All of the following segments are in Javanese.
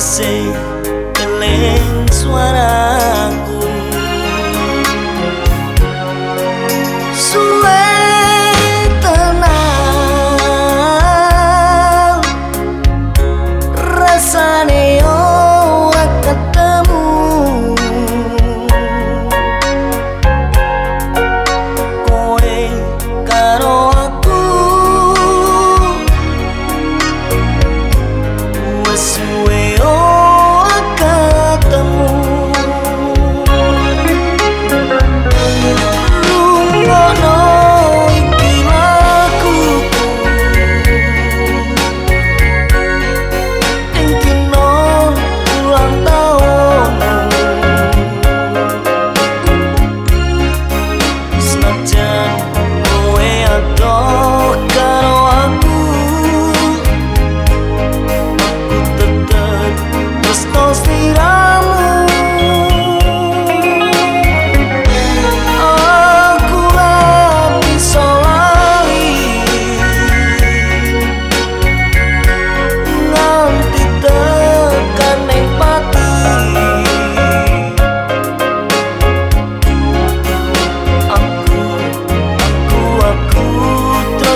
sing eling suaraku. Suara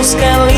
buscan